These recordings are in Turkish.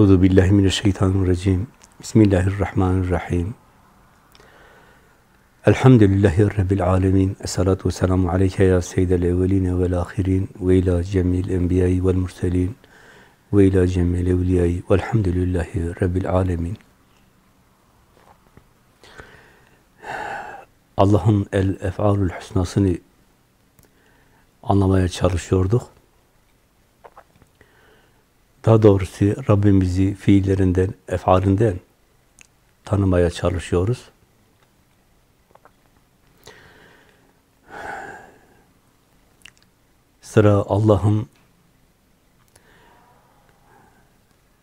Euzu billahi mineşşeytanirracim. Bismillahirrahmanirrahim. Elhamdülillahi rabbil alamin. Essalatu vesselamu aleyke ya seyyidel evvelin ve'l ahirin ve ila cemil enbiya'i ve'l murselin ve ila cemil evliya'i ve'lhamdülillahi rabbil alamin. Allah'ın el ef'alül husnasını anlamaya çalışıyorduk. Daha doğrusu Rabbimizi fiillerinden, efalinden tanımaya çalışıyoruz. Sıra Allah'ın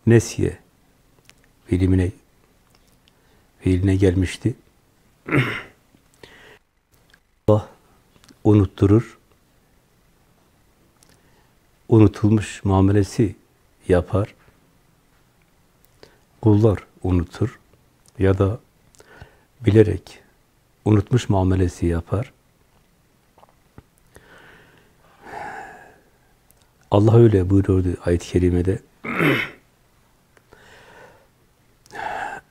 nesiye fiilimine fiiline gelmişti. Allah unutturur. Unutulmuş muamelesi yapar. Kullar unutur ya da bilerek unutmuş muamelesi yapar. Allah öyle buyuruyordu ayet-i kerimede.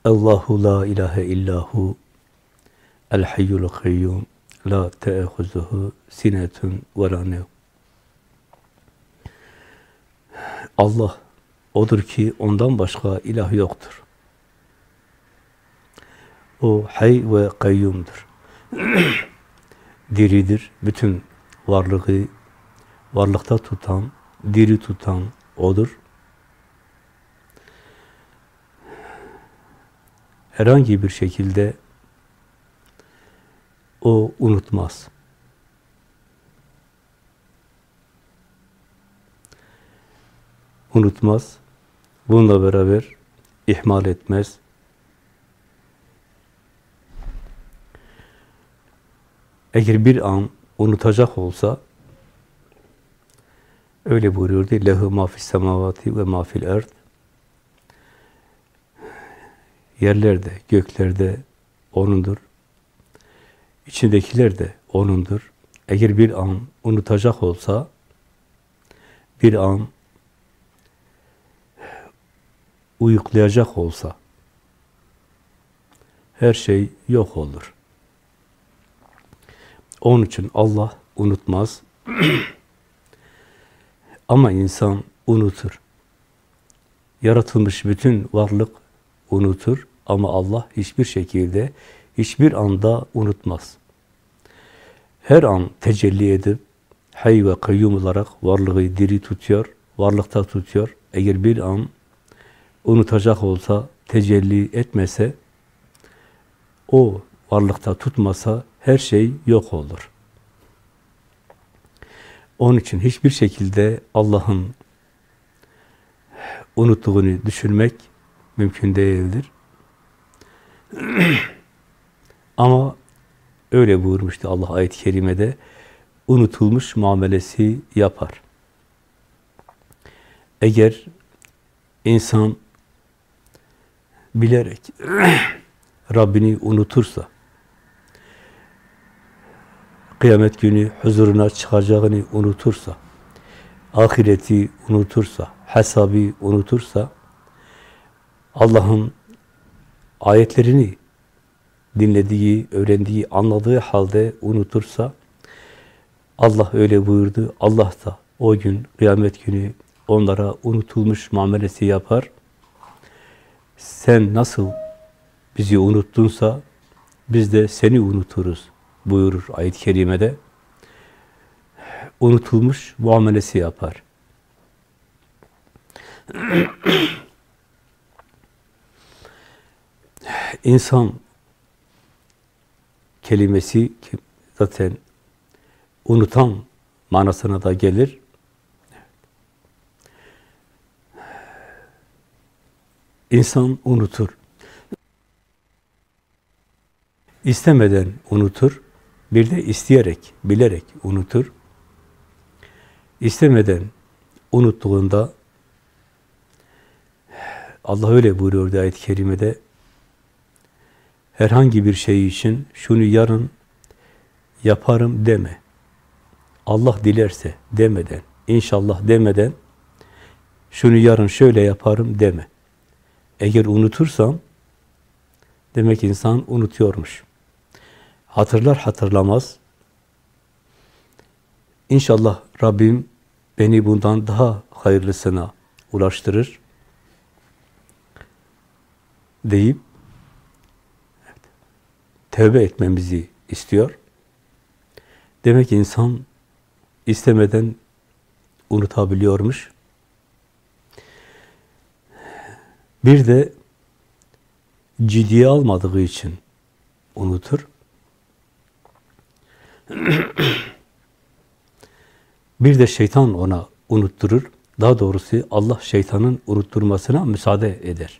Allahu la ilahe illahu el hayyul kayyum la te'ehuzuhu sinetun ve. Allah odur ki ondan başka ilah yoktur. O hay ve kayyumdur. Diridir. Bütün varlığı varlıkta tutan, diri tutan odur. Herhangi bir şekilde o unutmaz. Unutmaz. Bununla beraber ihmal etmez. Eğer bir an unutacak olsa öyle buyuruyordu. Lehu ma fis semavati ve ma fil erd. Yerlerde, göklerde O'nundur. İçindekiler de O'nundur. Eğer bir an unutacak olsa bir an uyuklayacak olsa her şey yok olur. Onun için Allah unutmaz. Ama insan unutur. Yaratılmış bütün varlık unutur ama Allah hiçbir şekilde, hiçbir anda unutmaz. Her an tecelli edip hay ve kayyum olarak varlığı diri tutuyor, varlıkta tutuyor. Eğer bir an unutacak olsa, tecelli etmese, o varlıkta tutmasa her şey yok olur. Onun için hiçbir şekilde Allah'ın unuttuğunu düşünmek mümkün değildir. Ama öyle buyurmuştu Allah ayet-i kerimede, unutulmuş muamelesi yapar. Eğer insan bilerek Rabbini unutursa, kıyamet günü huzuruna çıkacağını unutursa, ahireti unutursa, hesabı unutursa, Allah'ın ayetlerini dinlediği, öğrendiği, anladığı halde unutursa, Allah öyle buyurdu, Allah da o gün, kıyamet günü onlara unutulmuş muamelesi yapar. Sen nasıl bizi unuttunsa, biz de seni unuturuz buyurur ayet-i kerimede. Unutulmuş muamelesi yapar. İnsan kelimesi zaten unutan manasına da gelir. İnsan unutur. İstemeden unutur. Bir de isteyerek, bilerek unutur. İstemeden unuttuğunda Allah öyle buyuruyor ayet-i kerimede herhangi bir şey için şunu yarın yaparım deme. Allah dilerse demeden, inşallah demeden şunu yarın şöyle yaparım deme. Eğer unutursan, demek insan unutuyormuş. Hatırlar hatırlamaz. İnşallah Rabbim beni bundan daha hayırlısına ulaştırır deyip tövbe etmemizi istiyor. Demek insan istemeden unutabiliyormuş. Bir de ciddiye almadığı için unutur. Bir de şeytan ona unutturur. Daha doğrusu Allah şeytanın unutturmasına müsaade eder.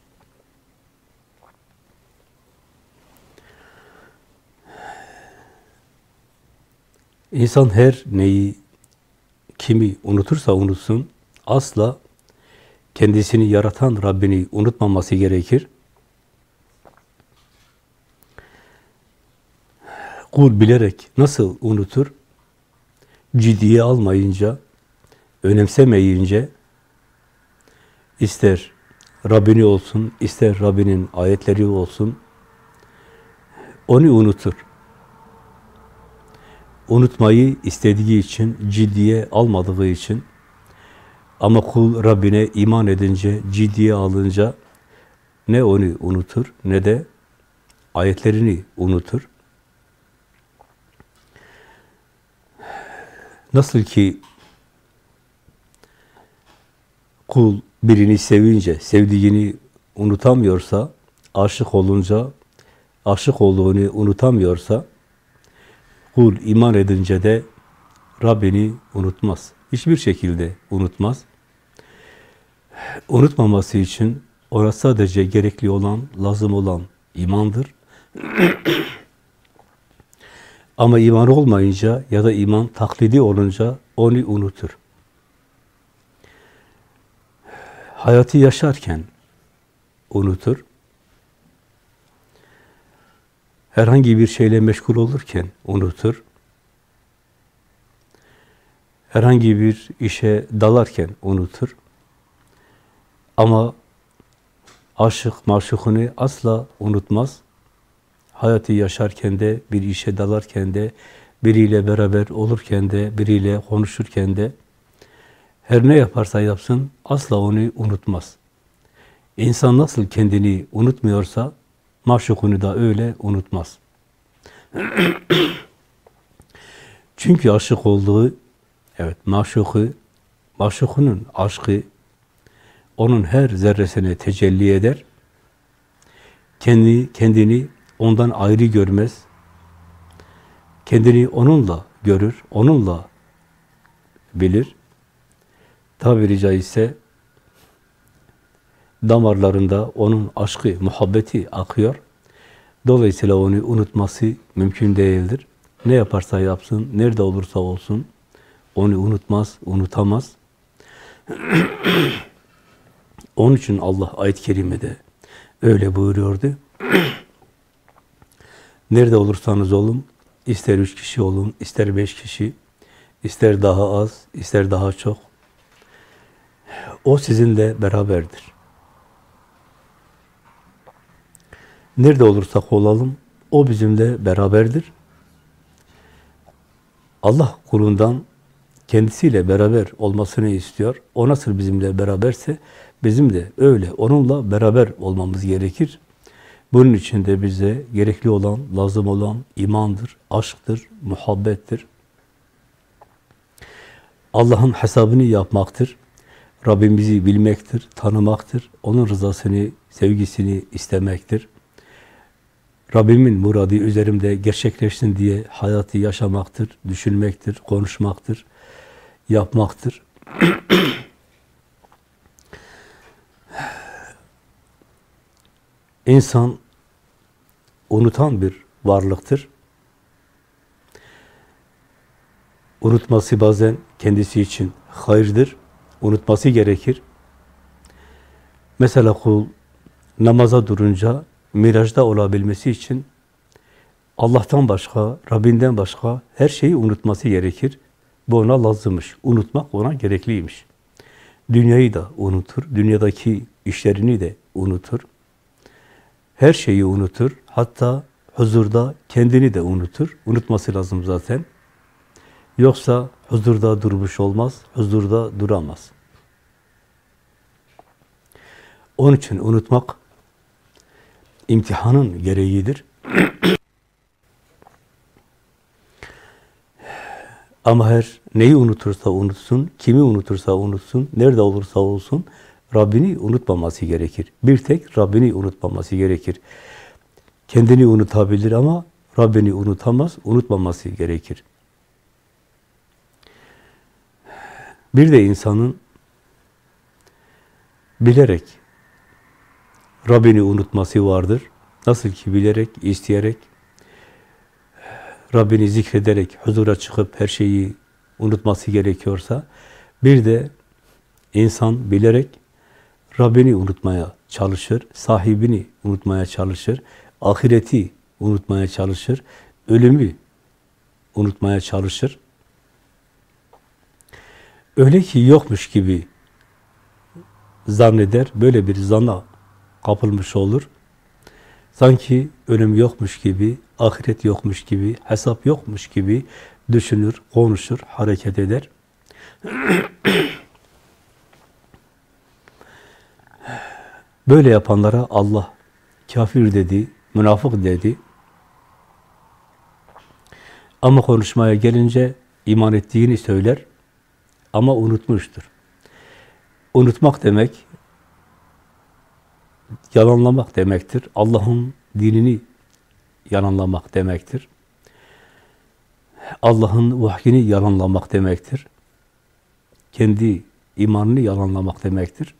İnsan her neyi, kimi unutursa unutsun, asla kendisini yaratan Rabbini unutmaması gerekir. Kul bilerek nasıl unutur? Ciddiye almayınca, önemsemeyince, ister Rabbini olsun, ister Rabbinin ayetleri olsun, onu unutur. Unutmayı istediği için, ciddiye almadığı için, ama kul Rabbine iman edince, ciddiye alınca, ne onu unutur, ne de ayetlerini unutur. Nasıl ki kul birini sevince, sevdiğini unutamıyorsa, aşık olunca, aşık olduğunu unutamıyorsa, kul iman edince de Rabbini unutmaz. Hiçbir şekilde unutmaz. Unutmaması için ona sadece gerekli olan, lazım olan imandır. Ama iman olmayınca ya da iman taklidi olunca onu unutur. Hayatı yaşarken unutur. Herhangi bir şeyle meşgul olurken unutur. Herhangi bir işe dalarken unutur. Ama aşık, maşukunu asla unutmaz hayatı yaşarken de, bir işe dalarken de, biriyle beraber olurken de, biriyle konuşurken de, her ne yaparsa yapsın asla onu unutmaz. İnsan nasıl kendini unutmuyorsa, maşukunu da öyle unutmaz. Çünkü aşık olduğu, evet maşuku, maşukunun aşkı, onun her zerresine tecelli eder. Kendi, kendini ondan ayrı görmez. Kendini onunla görür, onunla bilir. Tabiri caizse damarlarında onun aşkı, muhabbeti akıyor. Dolayısıyla onu unutması mümkün değildir. Ne yaparsa yapsın, nerede olursa olsun onu unutmaz, unutamaz. Onun için Allah ayet-i kerimede öyle buyuruyordu. Nerede olursanız olun, ister üç kişi olun, ister beş kişi, ister daha az, ister daha çok, o sizinle beraberdir. Nerede olursak olalım, o bizimle beraberdir. Allah kulundan kendisiyle beraber olmasını istiyor. O nasıl bizimle beraberse, bizim de öyle onunla beraber olmamız gerekir. Bunun için de bize gerekli olan, lazım olan imandır, aşktır, muhabbettir. Allah'ın hesabını yapmaktır. Rabbimizi bilmektir, tanımaktır. Onun rızasını, sevgisini istemektir. Rabbimin muradı üzerimde gerçekleşsin diye hayatı yaşamaktır, düşünmektir, konuşmaktır, yapmaktır. İnsan unutan bir varlıktır. Unutması bazen kendisi için hayırdır. Unutması gerekir. Mesela kul namaza durunca mirajda olabilmesi için Allah'tan başka, Rabbinden başka her şeyi unutması gerekir. Bu ona lazımmış. Unutmak ona gerekliymiş. Dünyayı da unutur, dünyadaki işlerini de unutur. her şeyi unutur. Hatta huzurda kendini de unutur. Unutması lazım zaten. Yoksa huzurda durmuş olmaz, huzurda duramaz. Onun için unutmak imtihanın gereğidir. Ama her neyi unutursa unutsun, kimi unutursa unutsun, nerede olursa olsun Rabbini unutmaması gerekir. Bir tek Rabbini unutmaması gerekir. Kendini unutabilir ama Rabbini unutamaz, unutmaması gerekir. Bir de insanın bilerek Rabbini unutması vardır. Nasıl ki bilerek, isteyerek, Rabbini zikrederek huzura çıkıp her şeyi unutması gerekiyorsa, bir de insan bilerek Rabbini unutmaya çalışır, sahibini unutmaya çalışır, ahireti unutmaya çalışır, ölümü unutmaya çalışır. Öyle ki yokmuş gibi zanneder, böyle bir zana kapılmış olur. Sanki ölüm yokmuş gibi, ahiret yokmuş gibi, hesap yokmuş gibi düşünür, konuşur, hareket eder. Böyle yapanlara Allah kafir dedi, münafık dedi. Ama konuşmaya gelince iman ettiğini söyler ama unutmuştur. Unutmak demek, yalanlamak demektir. Allah'ın dinini yalanlamak demektir. Allah'ın vahyini yalanlamak demektir. Kendi imanını yalanlamak demektir.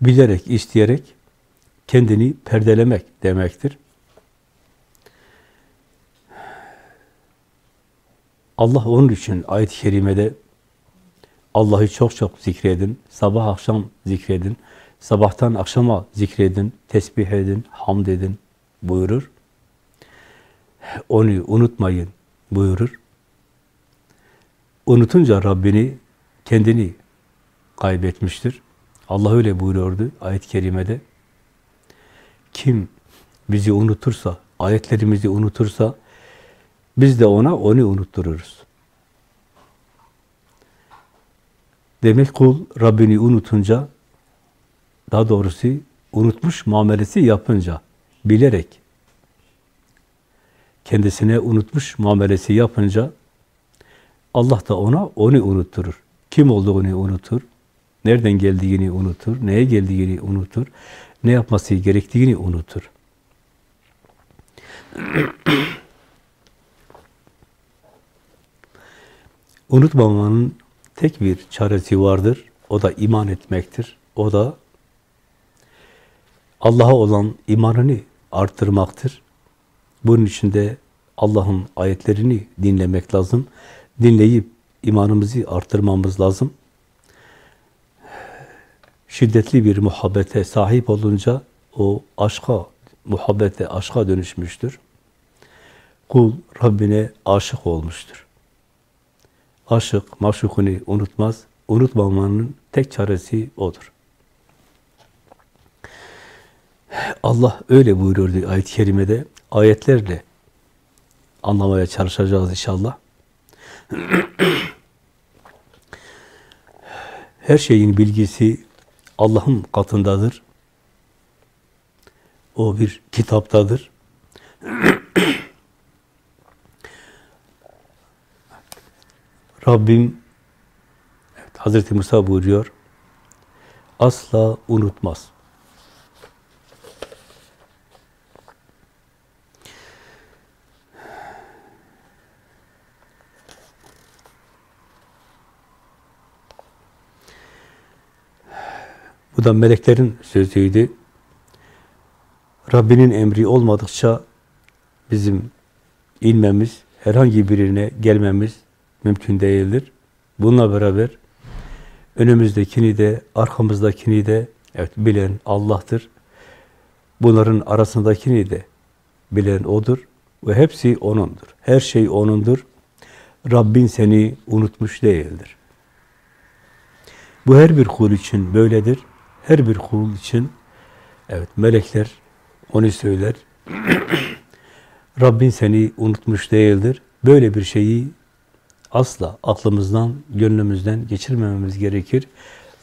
Bilerek, isteyerek kendini perdelemek demektir. Allah onun için ayet-i kerimede Allah'ı çok çok zikredin, sabah akşam zikredin, sabahtan akşama zikredin, tesbih edin, hamd edin buyurur. Onu unutmayın buyurur. Unutunca Rabbini, kendini kaybetmiştir. Allah öyle buyuruyordu ayet-i kerimede. Kim bizi unutursa, ayetlerimizi unutursa, biz de ona onu unuttururuz. Demek kul Rabbini unutunca, daha doğrusu unutmuş muamelesi yapınca, bilerek, kendisine unutmuş muamelesi yapınca, Allah da ona onu unutturur. Kim olduğunu unutur, nereden geldiğini unutur, neye geldiğini unutur, ne yapması gerektiğini unutur. Unutmamanın tek bir çaresi vardır. O da iman etmektir. O da Allah'a olan imanını arttırmaktır. Bunun için de Allah'ın ayetlerini dinlemek lazım. Dinleyip imanımızı arttırmamız lazım. Şiddetli bir muhabbete sahip olunca o aşka, muhabbete, aşka dönüşmüştür. Kul Rabbine aşık olmuştur. Aşık, maşukunu unutmaz. Unutmamanın tek çaresi odur. Allah öyle buyuruyordu ayet-i kerimede. Ayetlerle anlamaya çalışacağız inşallah. Her şeyin bilgisi Allah'ın katındadır. O bir kitaptadır. Rabbim evet, Hazreti Musa buyuruyor asla unutmaz. Bu da meleklerin sözüydü. Rabbinin emri olmadıkça bizim inmemiz, herhangi birine gelmemiz mümkün değildir. Bununla beraber önümüzdekini de, arkamızdakini de evet bilen Allah'tır. Bunların arasındakini de bilen O'dur ve hepsi O'nundur. Her şey O'nundur. Rabbin seni unutmuş değildir. Bu her bir kul için böyledir. her bir kul için evet melekler onu söyler. Rabbin seni unutmuş değildir. Böyle bir şeyi asla aklımızdan, gönlümüzden geçirmememiz gerekir.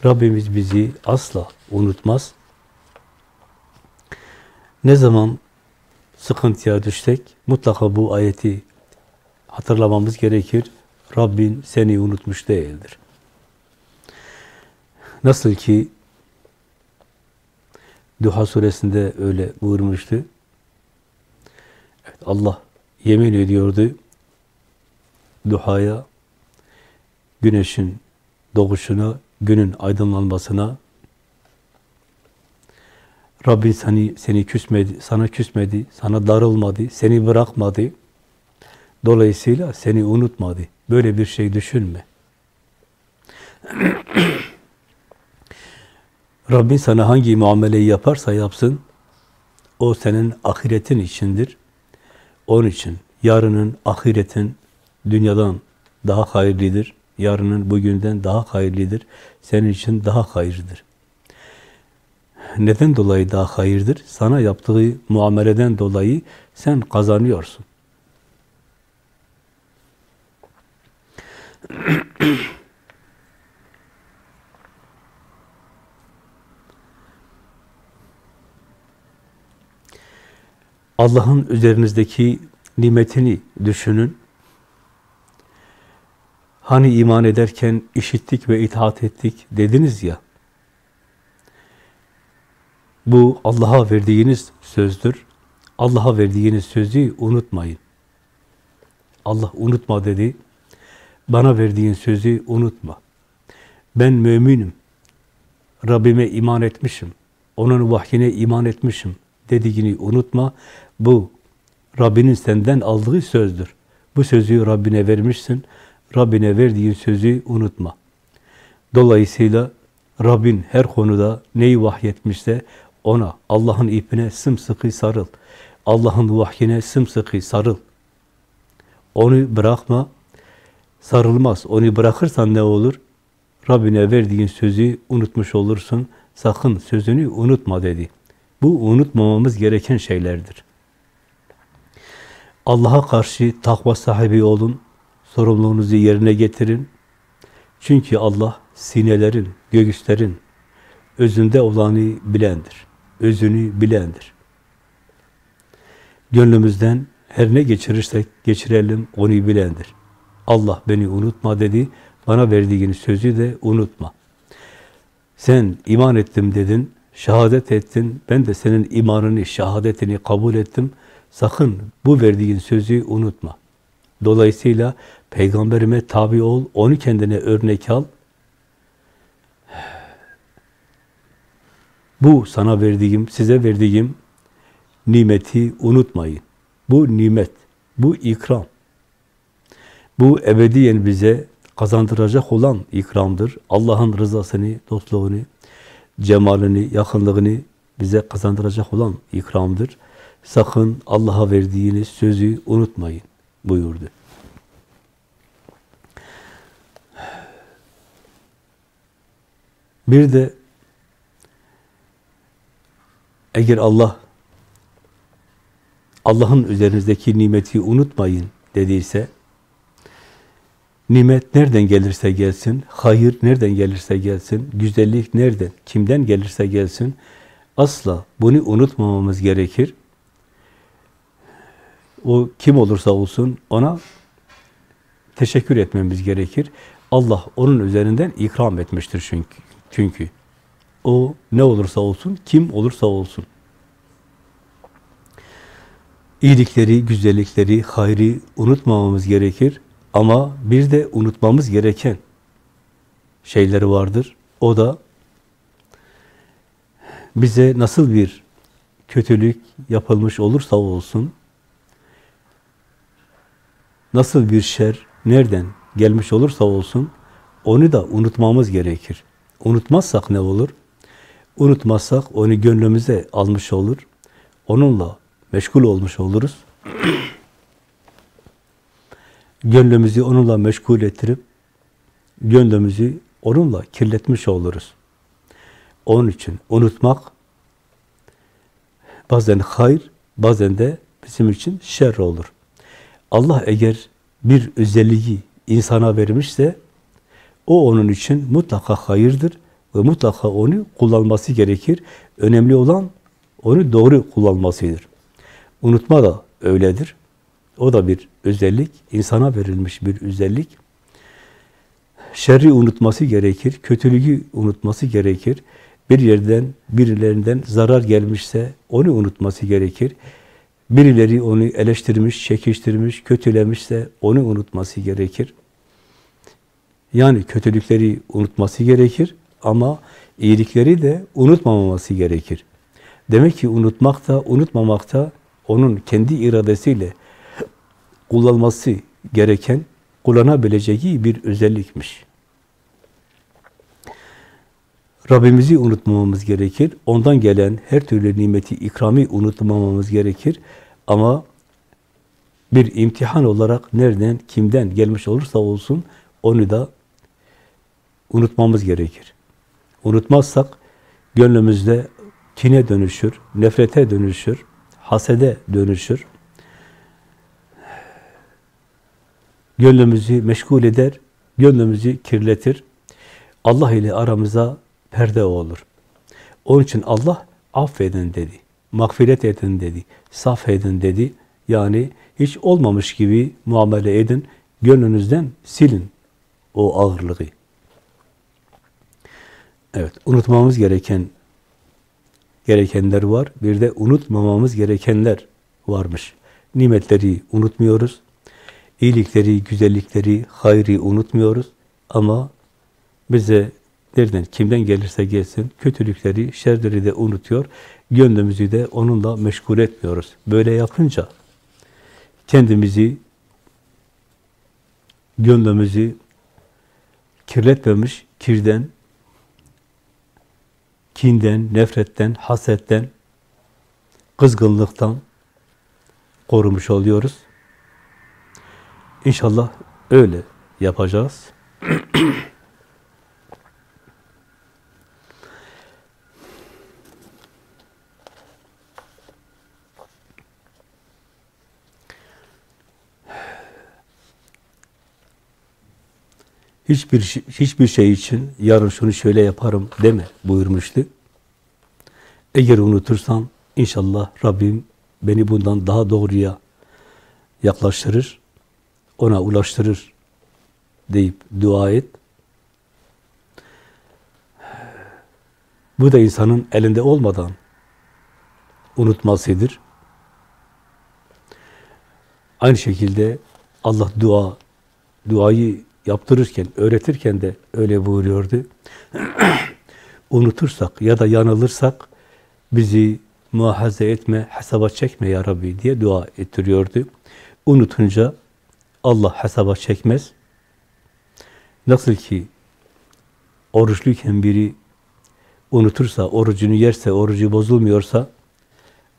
Rabbimiz bizi asla unutmaz. Ne zaman sıkıntıya düşsek mutlaka bu ayeti hatırlamamız gerekir. Rabbin seni unutmuş değildir. Nasıl ki Duha suresinde öyle buyurmuştu. Evet, Allah yemin ediyordu duhaya, güneşin doğuşuna, günün aydınlanmasına, Rabbin seni, seni küsmedi, sana küsmedi, sana darılmadı, seni bırakmadı. Dolayısıyla seni unutmadı. Böyle bir şey düşünme. Rabbin sana hangi muameleyi yaparsa yapsın, o senin ahiretin içindir. Onun için yarının, ahiretin dünyadan daha hayırlıdır. Yarının bugünden daha hayırlıdır. Senin için daha hayırlıdır. Neden dolayı daha hayırdır? Sana yaptığı muameleden dolayı sen kazanıyorsun. Allah'ın üzerinizdeki nimetini düşünün. Hani iman ederken işittik ve itaat ettik dediniz ya. Bu Allah'a verdiğiniz sözdür. Allah'a verdiğiniz sözü unutmayın. Allah unutma dedi. Bana verdiğin sözü unutma. Ben müminim. Rabbime iman etmişim. Onun vahyine iman etmişim dediğini unutma. Bu Rabbinin senden aldığı sözdür. Bu sözü Rabbine vermişsin. Rabbine verdiğin sözü unutma. Dolayısıyla Rabbin her konuda neyi vahyetmişse ona, Allah'ın ipine sımsıkı sarıl. Allah'ın vahyine sımsıkı sarıl. Onu bırakma, sarılmaz. Onu bırakırsan ne olur? Rabbine verdiğin sözü unutmuş olursun. Sakın sözünü unutma dedi. Bu unutmamamız gereken şeylerdir. Allah'a karşı takva sahibi olun. Sorumluluğunuzu yerine getirin. Çünkü Allah sinelerin, göğüslerin özünde olanı bilendir. Özünü bilendir. Gönlümüzden her ne geçirirsek geçirelim onu bilendir. Allah beni unutma dedi. Bana verdiğin sözü de unutma. Sen iman ettim dedin, şehadet ettin. Ben de senin imanını, şehadetini kabul ettim. Sakın bu verdiğin sözü unutma. Dolayısıyla peygamberime tabi ol, onu kendine örnek al. Bu sana verdiğim, size verdiğim nimeti unutmayın. Bu nimet, bu ikram. Bu ebediyen bize kazandıracak olan ikramdır. Allah'ın rızasını, dostluğunu, cemalini, yakınlığını bize kazandıracak olan ikramdır. Sakın Allah'a verdiğiniz sözü unutmayın buyurdu. Bir de eğer Allah Allah'ın üzerinizdeki nimeti unutmayın dediyse nimet nereden gelirse gelsin, hayır nereden gelirse gelsin, güzellik nereden, kimden gelirse gelsin asla bunu unutmamamız gerekir. O kim olursa olsun ona teşekkür etmemiz gerekir. Allah onun üzerinden ikram etmiştir çünkü. Çünkü o ne olursa olsun, kim olursa olsun. İyilikleri, güzellikleri, hayri unutmamamız gerekir. Ama bir de unutmamız gereken şeyleri vardır. O da bize nasıl bir kötülük yapılmış olursa olsun, nasıl bir şer nereden gelmiş olursa olsun, onu da unutmamız gerekir. Unutmazsak ne olur? Unutmazsak onu gönlümüze almış olur. Onunla meşgul olmuş oluruz. Gönlümüzü onunla meşgul ettirip gönlümüzü onunla kirletmiş oluruz. Onun için unutmak bazen hayır, bazen de bizim için şer olur. Allah eğer bir özelliği insana vermişse o onun için mutlaka hayırdır ve mutlaka onu kullanması gerekir. Önemli olan onu doğru kullanmasıdır. Unutma da öyledir. O da bir özellik, insana verilmiş bir özellik. Şerri unutması gerekir, kötülüğü unutması gerekir. Bir yerden, birilerinden zarar gelmişse onu unutması gerekir. Birileri onu eleştirmiş, çekiştirmiş, kötülemişse onu unutması gerekir. Yani kötülükleri unutması gerekir ama iyilikleri de unutmamaması gerekir. Demek ki unutmak da, unutmamak da onun kendi iradesiyle kullanması gereken, kullanabileceği bir özellikmiş. Rabbimizi unutmamamız gerekir. Ondan gelen her türlü nimeti, ikrami unutmamamız gerekir. Ama bir imtihan olarak nereden, kimden gelmiş olursa olsun onu da unutmamız gerekir. Unutmazsak gönlümüzde kine dönüşür, nefrete dönüşür, hasede dönüşür. Gönlümüzü meşgul eder, gönlümüzü kirletir. Allah ile aramıza perde olur. Onun için Allah affedin dedi, mağfiret edin dedi, saf edin dedi. Yani hiç olmamış gibi muamele edin, gönlünüzden silin o ağırlığı. Evet, unutmamız gereken gerekenler var. Bir de unutmamamız gerekenler varmış. Nimetleri unutmuyoruz. İyilikleri, güzellikleri, hayri unutmuyoruz. Ama bize nereden, kimden gelirse gelsin, kötülükleri, şerleri de unutuyor. Gönlümüzü de onunla meşgul etmiyoruz. Böyle yapınca kendimizi, gönlümüzü kirletmemiş, kirden, kinden, nefretten, hasetten, kızgınlıktan korumuş oluyoruz. İnşallah öyle yapacağız. hiçbir şey, hiçbir şey için yarın şunu şöyle yaparım deme buyurmuştu. Eğer unutursam inşallah Rabbim beni bundan daha doğruya yaklaştırır, ona ulaştırır deyip dua et. Bu da insanın elinde olmadan unutmasıdır. Aynı şekilde Allah dua duayı yaptırırken, öğretirken de öyle buyuruyordu. Unutursak ya da yanılırsak bizi muhafaza etme, hesaba çekme ya Rabbi diye dua ettiriyordu. Unutunca Allah hesaba çekmez. Nasıl ki oruçluyken biri unutursa, orucunu yerse, orucu bozulmuyorsa,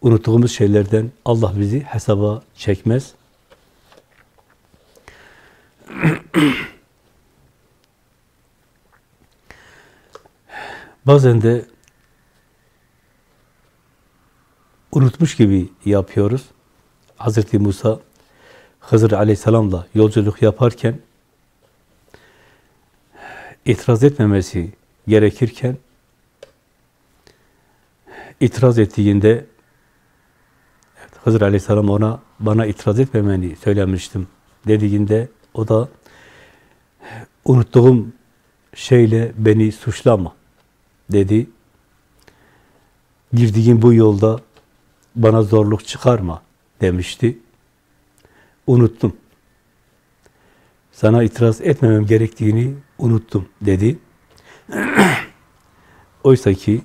unuttuğumuz şeylerden Allah bizi hesaba çekmez. Bazen de unutmuş gibi yapıyoruz. Hazreti Musa Hızır Aleyhisselam'la yolculuk yaparken itiraz etmemesi gerekirken itiraz ettiğinde evet, Hızır Aleyhisselam ona bana itiraz etmemeni söylemiştim dediğinde o da unuttuğum şeyle beni suçlama dedi. Girdiğin bu yolda bana zorluk çıkarma demişti. Unuttum. Sana itiraz etmemem gerektiğini unuttum dedi. Oysa ki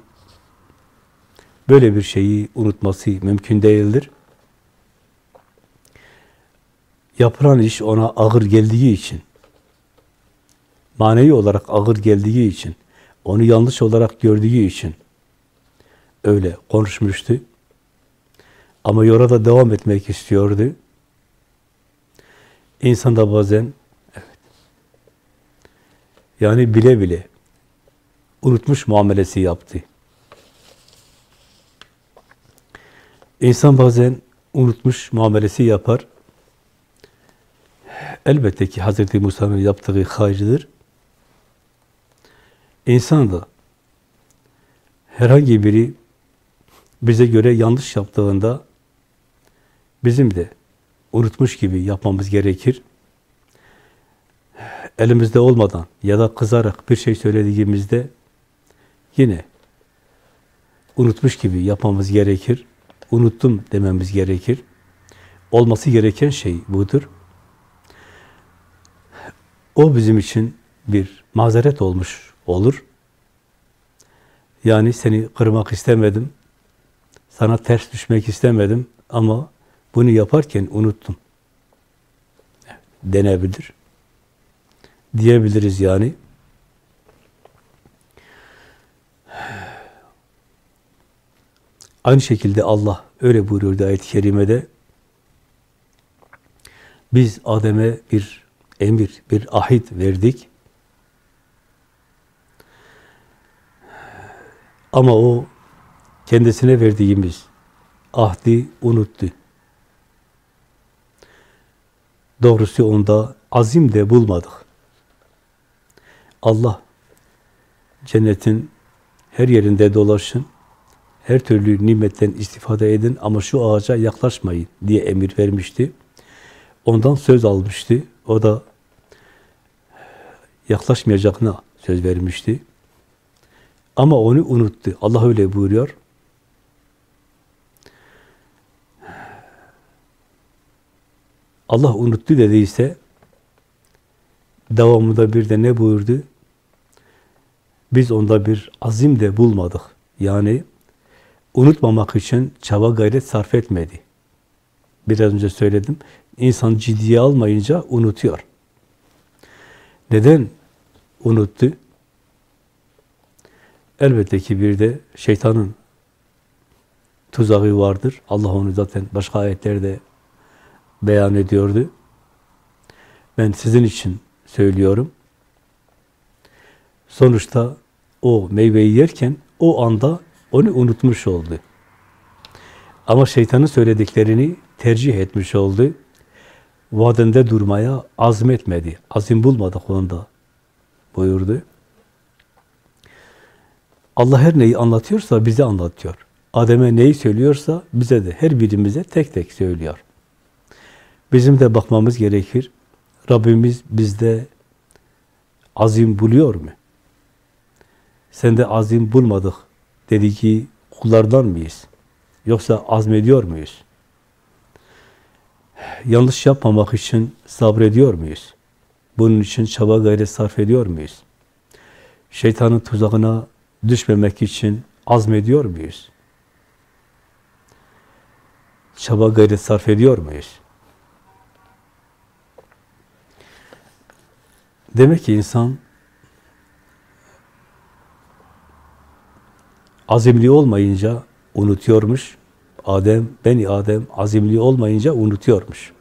böyle bir şeyi unutması mümkün değildir. Yapılan iş ona ağır geldiği için, manevi olarak ağır geldiği için, onu yanlış olarak gördüğü için öyle konuşmuştu. Ama yola da devam etmek istiyordu. İnsan da bazen evet, yani bile bile unutmuş muamelesi yaptı. İnsan bazen unutmuş muamelesi yapar. Elbette ki Hz. Musa'nın yaptığı hayırdır. İnsan da herhangi biri bize göre yanlış yaptığında bizim de unutmuş gibi yapmamız gerekir. Elimizde olmadan ya da kızarak bir şey söylediğimizde yine unutmuş gibi yapmamız gerekir. Unuttum dememiz gerekir. Olması gereken şey budur. O bizim için bir mazeret olmuş olur. Yani seni kırmak istemedim, sana ters düşmek istemedim ama bunu yaparken unuttum. Denebilir. Diyebiliriz yani. Aynı şekilde Allah öyle buyuruyordu ayet-i kerimede. Biz Adem'e bir emir, bir ahit verdik. Ama o kendisine verdiğimiz ahdi unuttu. Doğrusu onda azim de bulmadık. Allah cennetin her yerinde dolaşın, her türlü nimetten istifade edin ama şu ağaca yaklaşmayın diye emir vermişti. Ondan söz almıştı. O da yaklaşmayacağına söz vermişti. Ama onu unuttu. Allah öyle buyuruyor. Allah unuttu dediyse devamında bir de ne buyurdu? Biz onda bir azim de bulmadık. Yani unutmamak için çaba gayret sarf etmedi. Biraz önce söyledim. İnsan ciddiye almayınca unutuyor. Neden unuttu? Elbette ki bir de şeytanın tuzağı vardır. Allah onu zaten başka ayetlerde beyan ediyordu. Ben sizin için söylüyorum. Sonuçta o meyveyi yerken o anda onu unutmuş oldu. Ama şeytanın söylediklerini tercih etmiş oldu. Vadinde durmaya azmetmedi. Azim bulmadı onda buyurdu. Allah her neyi anlatıyorsa bize anlatıyor. Adem'e neyi söylüyorsa bize de, her birimize tek tek söylüyor. Bizim de bakmamız gerekir. Rabbimiz bizde azim buluyor mu? Sen de azim bulmadık dediği kullardan mıyız? Yoksa azmediyor muyuz? Yanlış yapmamak için sabrediyor muyuz? Bunun için çaba gayret sarf ediyor muyuz? Şeytanın tuzağına düşmemek için azmediyor muyuz? Çaba gayret sarf ediyor muyuz? Demek ki insan azimli olmayınca unutuyormuş. Adem, beni Adem azimli olmayınca unutuyormuş.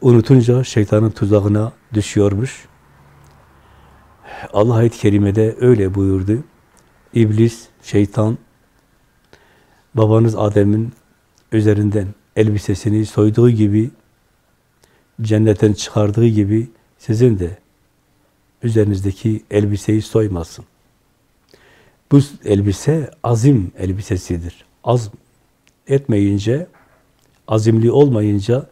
Unutunca şeytanın tuzağına düşüyormuş. Allah ayet-i kerimede öyle buyurdu. İblis, şeytan, babanız Adem'in üzerinden elbisesini soyduğu gibi, cennetten çıkardığı gibi sizin de üzerinizdeki elbiseyi soymasın. Bu elbise azim elbisesidir. Az etmeyince, azimli olmayınca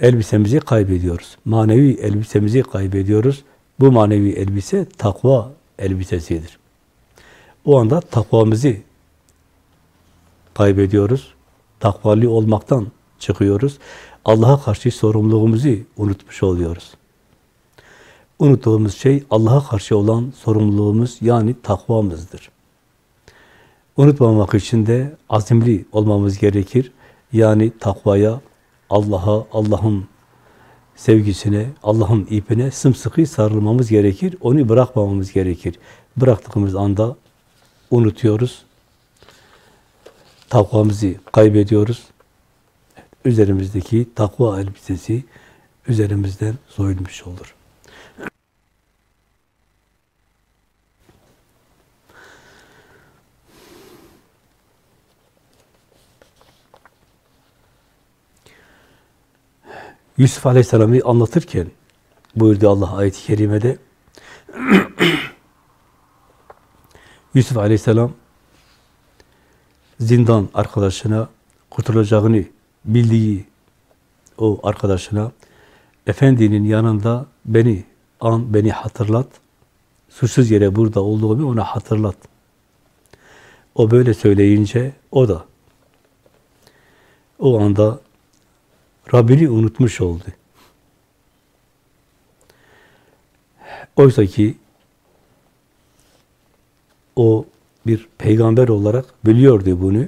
elbisemizi kaybediyoruz. Manevi elbisemizi kaybediyoruz. Bu manevi elbise takva elbisesidir. O anda takvamızı kaybediyoruz. Takvali olmaktan çıkıyoruz. Allah'a karşı sorumluluğumuzu unutmuş oluyoruz. Unuttuğumuz şey Allah'a karşı olan sorumluluğumuz yani takvamızdır. Unutmamak için de azimli olmamız gerekir. Yani takvaya, Allah'a, Allah'ın sevgisine, Allah'ın ipine sımsıkı sarılmamız gerekir. Onu bırakmamamız gerekir. Bıraktığımız anda unutuyoruz. Takvamızı kaybediyoruz. Üzerimizdeki takva elbisesi üzerimizden soyulmuş olur. Yusuf Aleyhisselam'ı anlatırken buyurdu Allah ayet-i kerimede Yusuf Aleyhisselam zindan arkadaşına kurtulacağını bildiği o arkadaşına efendinin yanında beni an, beni hatırlat. Suçsuz yere burada olduğumu ona hatırlat. O böyle söyleyince o da o anda Rabbini unutmuş oldu. Oysa ki o bir peygamber olarak biliyordu bunu.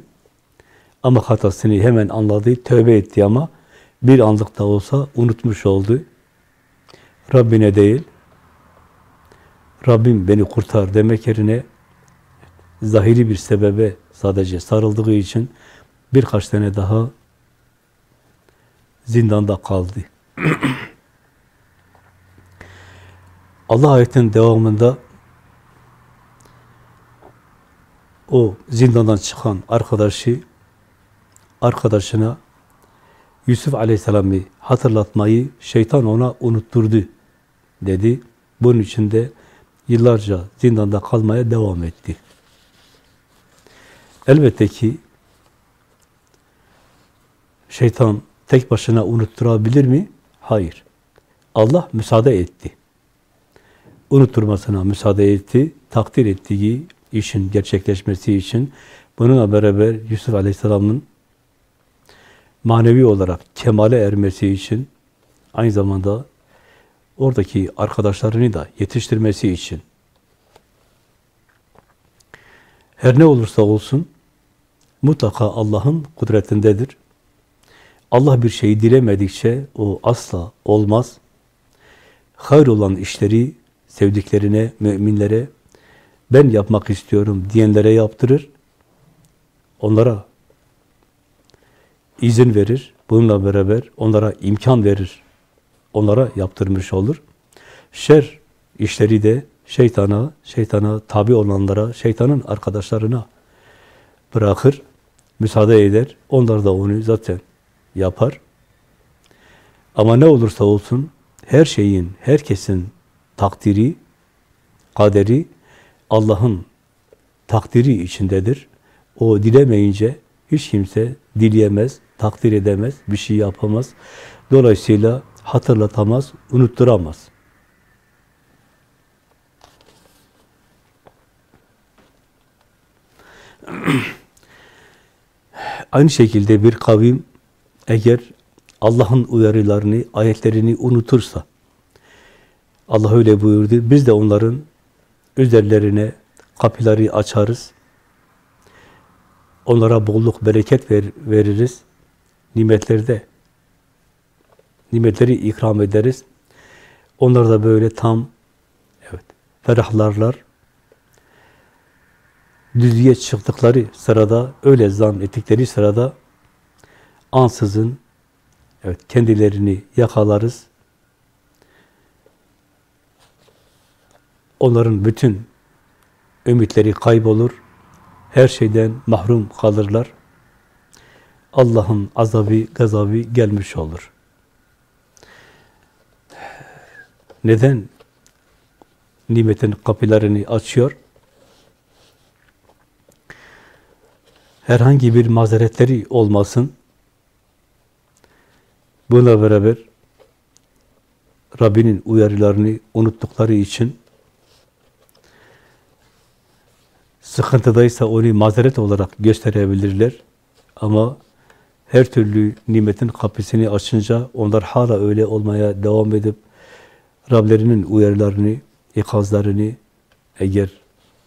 Ama hatasını hemen anladı, tövbe etti ama bir anlık da olsa unutmuş oldu. Rabbine değil, Rabbim beni kurtar demek yerine zahiri bir sebebe sadece sarıldığı için birkaç tane daha zindanda kaldı. Allah ayetin devamında o zindandan çıkan arkadaşı arkadaşına Yusuf Aleyhisselam'ı hatırlatmayı şeytan ona unutturdu dedi. Bunun için de yıllarca zindanda kalmaya devam etti. Elbette ki şeytan tek başına unutturabilir mi? Hayır. Allah müsaade etti. Unutturmasına müsaade etti. Takdir ettiği işin gerçekleşmesi için bununla beraber Yusuf Aleyhisselam'ın manevi olarak kemale ermesi için aynı zamanda oradaki arkadaşlarını da yetiştirmesi için her ne olursa olsun mutlaka Allah'ın kudretindedir. Allah bir şeyi dilemedikçe o asla olmaz. Hayır olan işleri sevdiklerine, müminlere ben yapmak istiyorum diyenlere yaptırır. Onlara izin verir. Bununla beraber onlara imkan verir. Onlara yaptırmış olur. Şer işleri de şeytana, şeytana tabi olanlara, şeytanın arkadaşlarına bırakır, müsaade eder. Onlar da onu zaten yapar. Ama ne olursa olsun her şeyin, herkesin takdiri, kaderi Allah'ın takdiri içindedir. O dilemeyince hiç kimse dileyemez, takdir edemez, bir şey yapamaz. Dolayısıyla hatırlatamaz, unutturamaz. Aynı şekilde bir kavim eğer Allah'ın uyarılarını, ayetlerini unutursa, Allah öyle buyurdu, biz de onların üzerlerine kapıları açarız, onlara bolluk, bereket ver, veririz, nimetlerde nimetleri ikram ederiz. Onlar da böyle tam evet ferahlarlar. Düzlüğe çıktıkları sırada, öyle zannettikleri sırada ansızın evet kendilerini yakalarız. Onların bütün ümitleri kaybolur. Her şeyden mahrum kalırlar. Allah'ın azabı, gazabı gelmiş olur. Neden nimetin kapılarını açıyor? Herhangi bir mazeretleri olmasın. Buna beraber Rabbinin uyarılarını unuttukları için sıkıntıdaysa onu mazeret olarak gösterebilirler. Ama her türlü nimetin kapısını açınca onlar hala öyle olmaya devam edip Rablerinin uyarılarını, ikazlarını eğer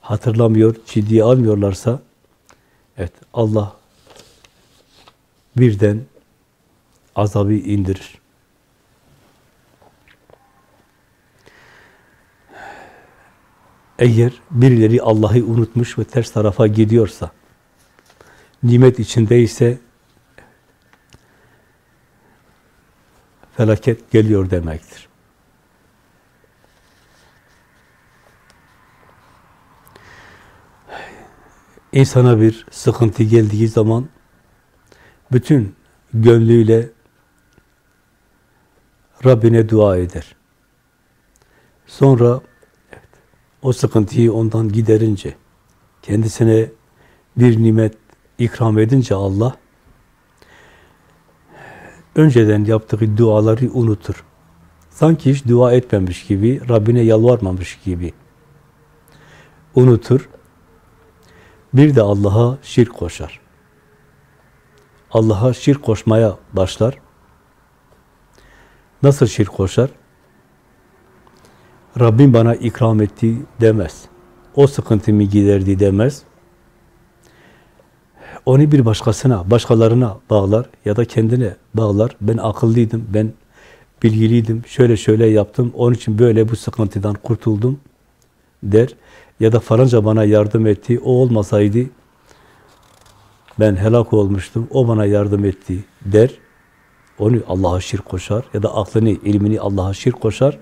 hatırlamıyor, ciddiye almıyorlarsa evet Allah birden azabı indirir. Eğer birileri Allah'ı unutmuş ve ters tarafa gidiyorsa, nimet içindeyse felaket geliyor demektir. İnsana bir sıkıntı geldiği zaman bütün gönlüyle Rabbine dua eder. Sonra evet, o sıkıntıyı ondan giderince, kendisine bir nimet ikram edince Allah, önceden yaptığı duaları unutur. Sanki hiç dua etmemiş gibi, Rabbine yalvarmamış gibi unutur. Bir de Allah'a şirk koşar. Allah'a şirk koşmaya başlar. Nasıl şirk koşar? Rabbim bana ikram etti demez. O sıkıntımı giderdi demez. Onu bir başkasına, başkalarına bağlar ya da kendine bağlar. Ben akıllıydım, ben bilgiliydim, şöyle şöyle yaptım, onun için böyle bu sıkıntıdan kurtuldum der. Ya da falanca bana yardım etti, o olmasaydı ben helak olmuştum, o bana yardım etti der. Onu Allah'a şirk koşar ya da aklını, ilmini Allah'a şirk koşar.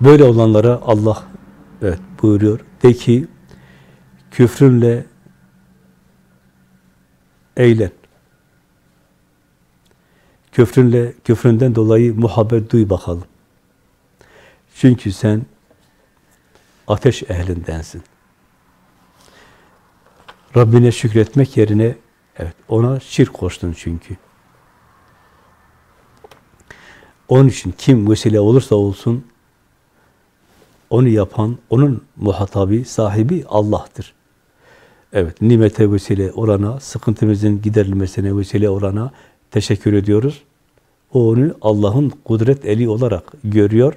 Böyle olanlara Allah evet buyuruyor. De ki küfrünle eğlen. Küfrünle, küfründen dolayı muhabbet duy bakalım. Çünkü sen ateş ehlindensin. Rabbine şükretmek yerine evet ona şirk koştun çünkü. Onun için kim vesile olursa olsun onu yapan, onun muhatabı, sahibi Allah'tır. Evet, nimete vesile olana, sıkıntımızın giderilmesine vesile olana teşekkür ediyoruz. O onu Allah'ın kudret eli olarak görüyor.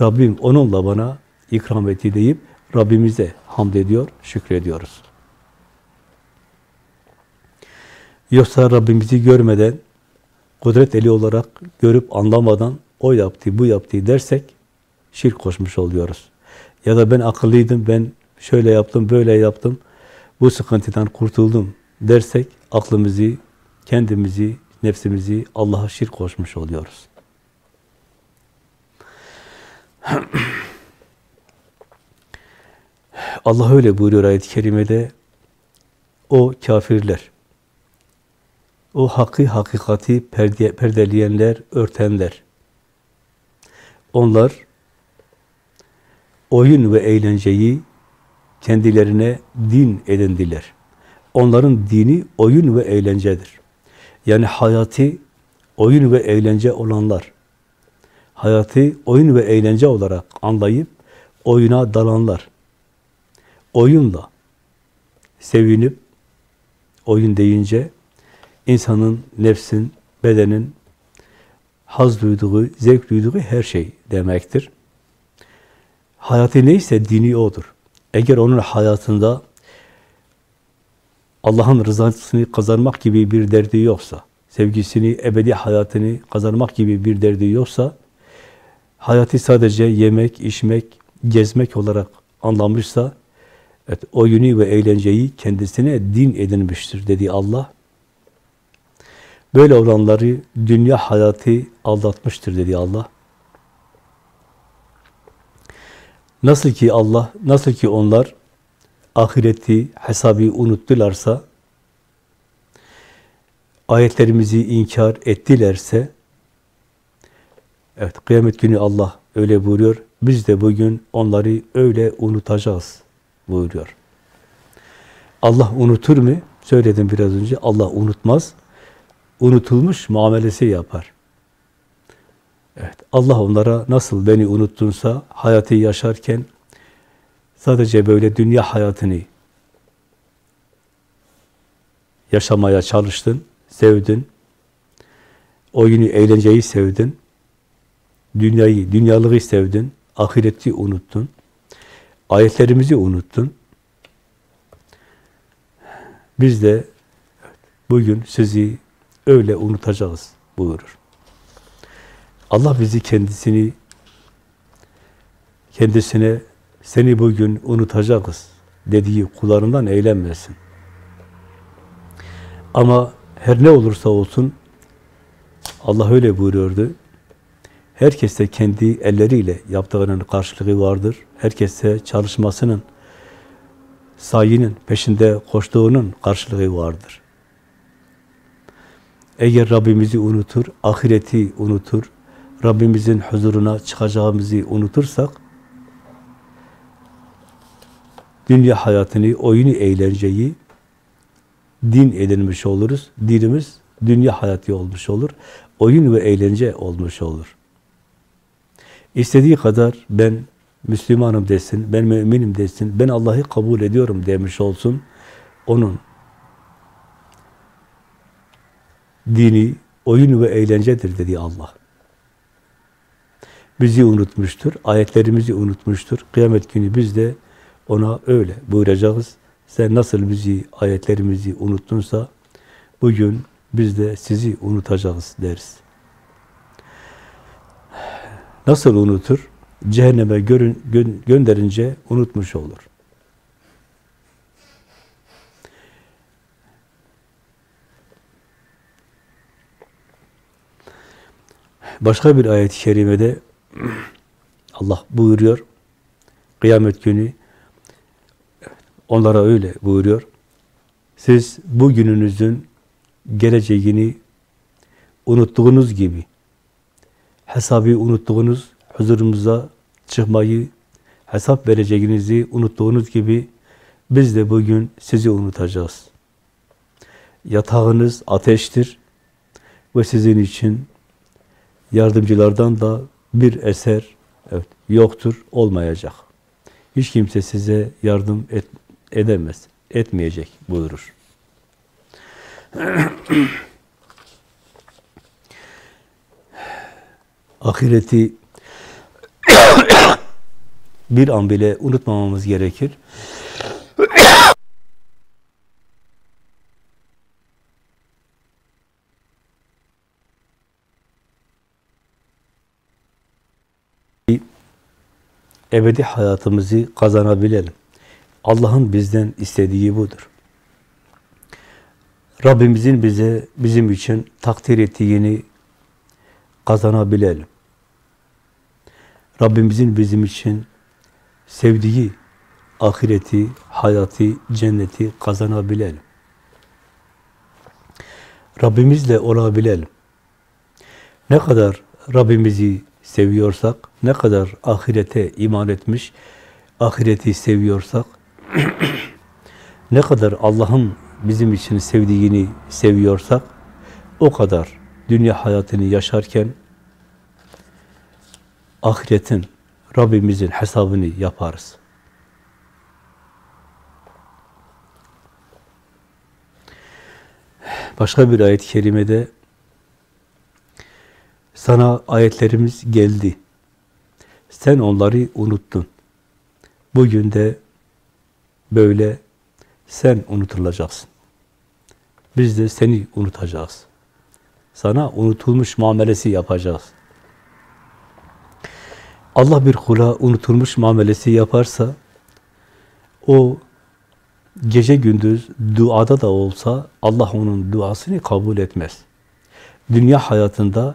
Rabbim onunla bana ikram etti deyip Rabbimize hamd ediyor, şükrediyoruz. Yoksa Rabbimizi görmeden, kudret eli olarak görüp anlamadan o yaptı, bu yaptı dersek şirk koşmuş oluyoruz. Ya da ben akıllıydım, ben şöyle yaptım, böyle yaptım, bu sıkıntıdan kurtuldum dersek aklımızı, kendimizi, nefsimizi Allah'a şirk koşmuş oluyoruz. Allah öyle buyuruyor ayet-i kerimede. O kafirler, o hakkı, hakikati perde, perdeleyenler, örtenler. Onlar oyun ve eğlenceyi kendilerine din edindiler. Onların dini oyun ve eğlencedir. Yani hayatı oyun ve eğlence olanlar, hayatı oyun ve eğlence olarak anlayıp oyuna dalanlar, oyunla sevinip, oyun deyince insanın, nefsin, bedenin haz duyduğu, zevk duyduğu her şey demektir. Hayatı neyse dini odur. Eğer onun hayatında Allah'ın rızasını kazanmak gibi bir derdi yoksa, sevgisini, ebedi hayatını kazanmak gibi bir derdi yoksa, hayatı sadece yemek, içmek, gezmek olarak anlamışsa, evet, oyunu ve eğlenceyi kendisine din edinmiştir dedi Allah. Böyle olanları dünya hayatı aldatmıştır dedi Allah. Nasıl ki Allah, nasıl ki onlar ahireti, hesabı unuttularsa, ayetlerimizi inkar ettilerse, evet kıyamet günü Allah öyle buyuruyor, biz de bugün onları öyle unutacağız buyuruyor. Allah unutur mu? Söyledim biraz önce, Allah unutmaz. Unutulmuş muamelesi yapar. Evet, Allah onlara nasıl beni unuttunsa, hayatı yaşarken sadece böyle dünya hayatını yaşamaya çalıştın, sevdin, oyunu, eğlenceyi sevdin, dünyayı, dünyalığı sevdin, ahireti unuttun, ayetlerimizi unuttun. Biz de bugün sizi öyle unutacağız buyurur. Allah bizi kendisini kendisine seni bugün unutacağız dediği kullarından eğlenmesin. Ama her ne olursa olsun Allah öyle buyuruyordu. Herkeste kendi elleriyle yaptığının karşılığı vardır. Herkeste çalışmasının, sayının peşinde koştuğunun karşılığı vardır. Eğer Rabbimizi unutur, ahireti unutur, Rabbimizin huzuruna çıkacağımızı unutursak, dünya hayatını, oyunu, eğlenceyi din edinmiş oluruz. Dinimiz dünya hayatı olmuş olur. Oyun ve eğlence olmuş olur. İstediği kadar ben Müslümanım desin, ben müminim desin, ben Allah'ı kabul ediyorum demiş olsun. Onun dini oyun ve eğlencedir dedi Allah. Bizi unutmuştur, ayetlerimizi unutmuştur. Kıyamet günü biz de ona öyle buyuracağız. Sen nasıl bizi, ayetlerimizi unuttunsa bugün biz de sizi unutacağız deriz. Nasıl unutur? Cehenneme gönderince unutmuş olur. Başka bir ayet-i kerimede Allah buyuruyor, kıyamet günü onlara öyle buyuruyor. Siz bugününüzün geleceğini unuttuğunuz gibi hesabı unuttuğunuz, huzurumuza çıkmayı, hesap vereceğinizi unuttuğunuz gibi biz de bugün sizi unutacağız. Yatağınız ateştir ve sizin için yardımcılardan da bir eser evet, yoktur, olmayacak. Hiç kimse size yardım et, edemez, etmeyecek buyurur. Ahireti bir an bile unutmamamız gerekir. ebedi hayatımızı kazanabilelim. Allah'ın bizden istediği budur. Rabbimizin bize bizim için takdir ettiğini kazanabilelim. Rabbimizin bizim için sevdiği ahireti, hayatı, cenneti kazanabilelim. Rabbimizle olabilelim. Ne kadar Rabbimizi seviyorsak, ne kadar ahirete iman etmiş, ahireti seviyorsak, ne kadar Allah'ın bizim için sevdiğini seviyorsak, o kadar dünya hayatını yaşarken ahiretin, Rabbimizin hesabını yaparız. Başka bir ayet-i kerimede sana ayetlerimiz geldi. Sen onları unuttun. Bugün de böyle sen unutulacaksın. Biz de seni unutacağız. Sana unutulmuş muamelesi yapacağız. Allah bir kula unutulmuş muamelesi yaparsa o gece gündüz duada da olsa Allah onun duasını kabul etmez. Dünya hayatında